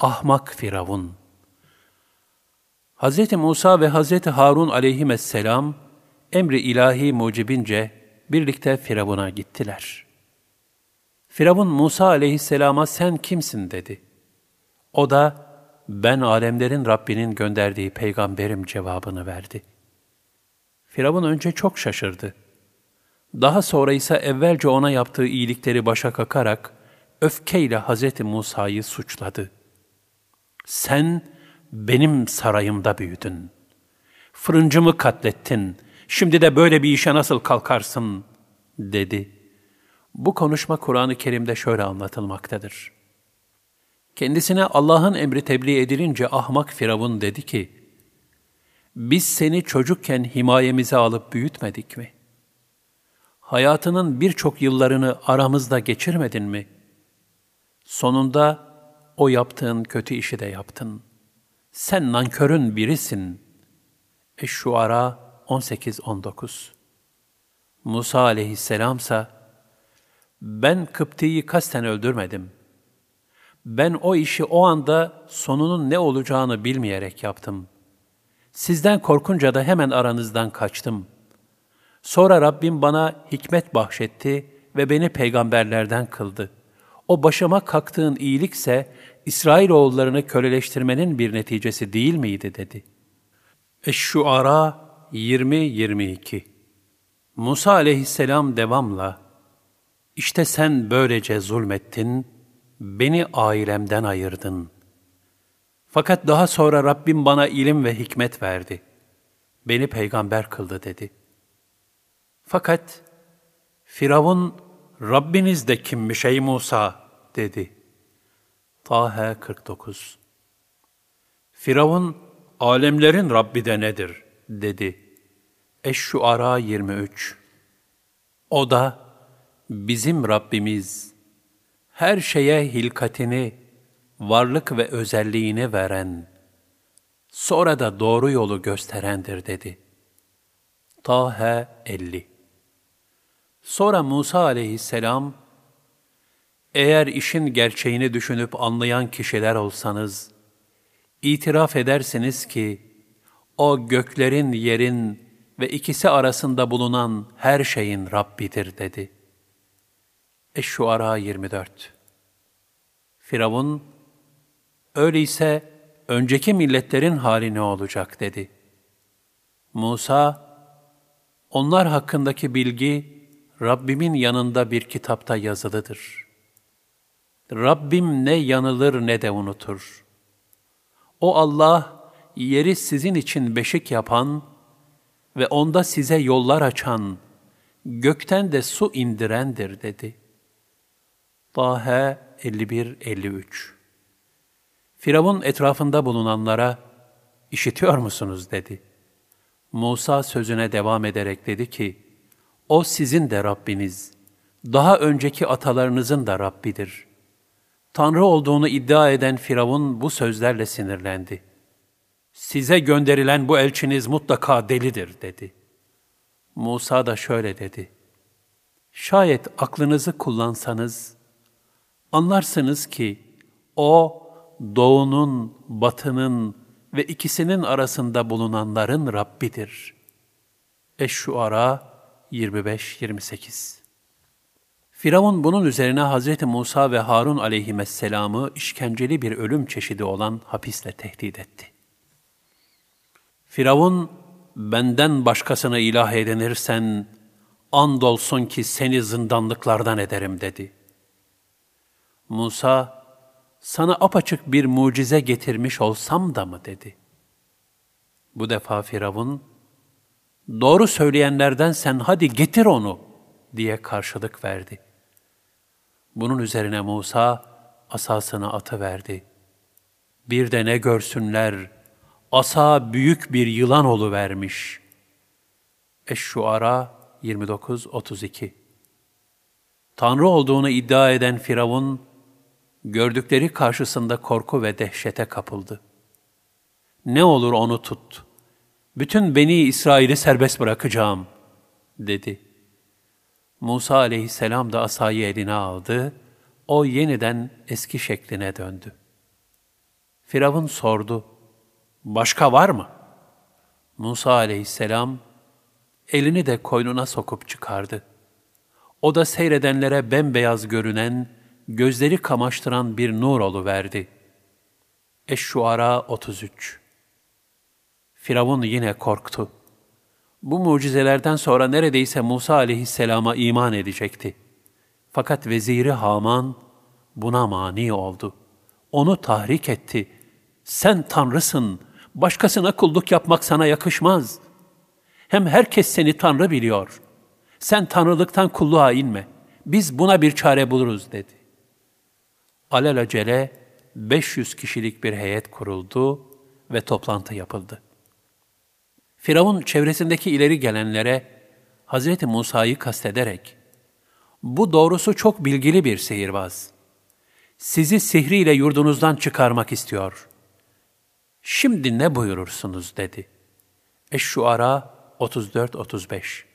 Ahmak Firavun. Hz. Musa ve Hz. Harun aleyhisselam emri ilahi mucibince birlikte Firavun'a gittiler. Firavun Musa aleyhisselama sen kimsin dedi. O da ben alemlerin Rabbinin gönderdiği peygamberim cevabını verdi. Firavun önce çok şaşırdı. Daha sonra ise evvelce ona yaptığı iyilikleri başa kakarak öfkeyle Hz. Musa'yı suçladı. Sen benim sarayımda büyüdün. Fırıncımı katlettin. Şimdi de böyle bir işe nasıl kalkarsın? dedi. Bu konuşma Kur'an-ı Kerim'de şöyle anlatılmaktadır. Kendisine Allah'ın emri tebliğ edilince ahmak Firavun dedi ki, biz seni çocukken himayemize alıp büyütmedik mi? Hayatının birçok yıllarını aramızda geçirmedin mi? Sonunda o yaptığın kötü işi de yaptın. Sen nankörün birisin. Eş-Şuara 18-19 Musa aleyhisselamsa, ben Kıpti'yi kasten öldürmedim. Ben o işi o anda sonunun ne olacağını bilmeyerek yaptım. Sizden korkunca da hemen aranızdan kaçtım. Sonra Rabbim bana hikmet bahşetti ve beni peygamberlerden kıldı. O başıma kalktığın iyilikse İsrailoğullarını köleleştirmenin bir neticesi değil miydi dedi. Eş-Şuara 20-22 Musa aleyhisselam devamla, İşte sen böylece zulmettin, beni ailemden ayırdın. Fakat daha sonra Rabbim bana ilim ve hikmet verdi. Beni peygamber kıldı dedi. Fakat Firavun, Rabbiniz de kimmiş ey Musa dedi. Taha 49 Firavun, alemlerin Rabbi de nedir dedi. Eş-Şuara 23 O da, bizim Rabbimiz, her şeye hilkatini, varlık ve özelliğini veren, sonra da doğru yolu gösterendir dedi. Taha 50 Sonra Musa aleyhisselam, eğer işin gerçeğini düşünüp anlayan kişiler olsanız, itiraf edersiniz ki, o göklerin, yerin ve ikisi arasında bulunan her şeyin Rabbidir dedi. Eş-Şuara 24 Firavun, öyleyse önceki milletlerin hali ne olacak dedi. Musa, onlar hakkındaki bilgi Rabbimin yanında bir kitapta yazılıdır. Rabbim ne yanılır ne de unutur. O Allah, yeri sizin için beşik yapan ve onda size yollar açan, gökten de su indirendir dedi. Tahe 51-53 Firavun etrafında bulunanlara, işitiyor musunuz dedi. Musa sözüne devam ederek dedi ki, O sizin de Rabbiniz, daha önceki atalarınızın da Rabbidir. Tanrı olduğunu iddia eden Firavun bu sözlerle sinirlendi. Size gönderilen bu elçiniz mutlaka delidir dedi. Musa da şöyle dedi. Şayet aklınızı kullansanız, anlarsınız ki o doğunun, batının ve ikisinin arasında bulunanların Rabbidir. Eş-Şuara 25-28 Firavun bunun üzerine Hz. Musa ve Harun aleyhisselamı işkenceli bir ölüm çeşidi olan hapisle tehdit etti. Firavun, benden başkasını ilah edinirsen, andolsun ki seni zindanlıklardan ederim dedi. Musa, sana apaçık bir mucize getirmiş olsam da mı dedi. Bu defa Firavun, doğru söyleyenlerden sen hadi getir onu diye karşılık verdi. Bunun üzerine Musa asasını atıverdi. Bir de ne görsünler, asa büyük bir yılan vermiş. Eş-Şuara 29-32 Tanrı olduğunu iddia eden Firavun, gördükleri karşısında korku ve dehşete kapıldı. Ne olur onu tut. Bütün Beni İsrail'i serbest bırakacağım, dedi. Musa aleyhisselam da asayı eline aldı, o yeniden eski şekline döndü. Firavun sordu, başka var mı? Musa aleyhisselam elini de koynuna sokup çıkardı. O da seyredenlere bembeyaz görünen, gözleri kamaştıran bir nur verdi. Eş-Şuara 33 Firavun yine korktu. Bu mucizelerden sonra neredeyse Musa aleyhisselama iman edecekti. Fakat veziri Haman buna mani oldu. Onu tahrik etti. Sen tanrısın, başkasına kulluk yapmak sana yakışmaz. Hem herkes seni tanrı biliyor. Sen tanrılıktan kulluğa inme. Biz buna bir çare buluruz dedi. Alelacele 500 kişilik bir heyet kuruldu ve toplantı yapıldı. Firavun çevresindeki ileri gelenlere Hz. Musa'yı kastederek, bu doğrusu çok bilgili bir sihirbaz. Sizi sihriyle yurdunuzdan çıkarmak istiyor. Şimdi ne buyurursunuz dedi. Eş-Şuara 34-35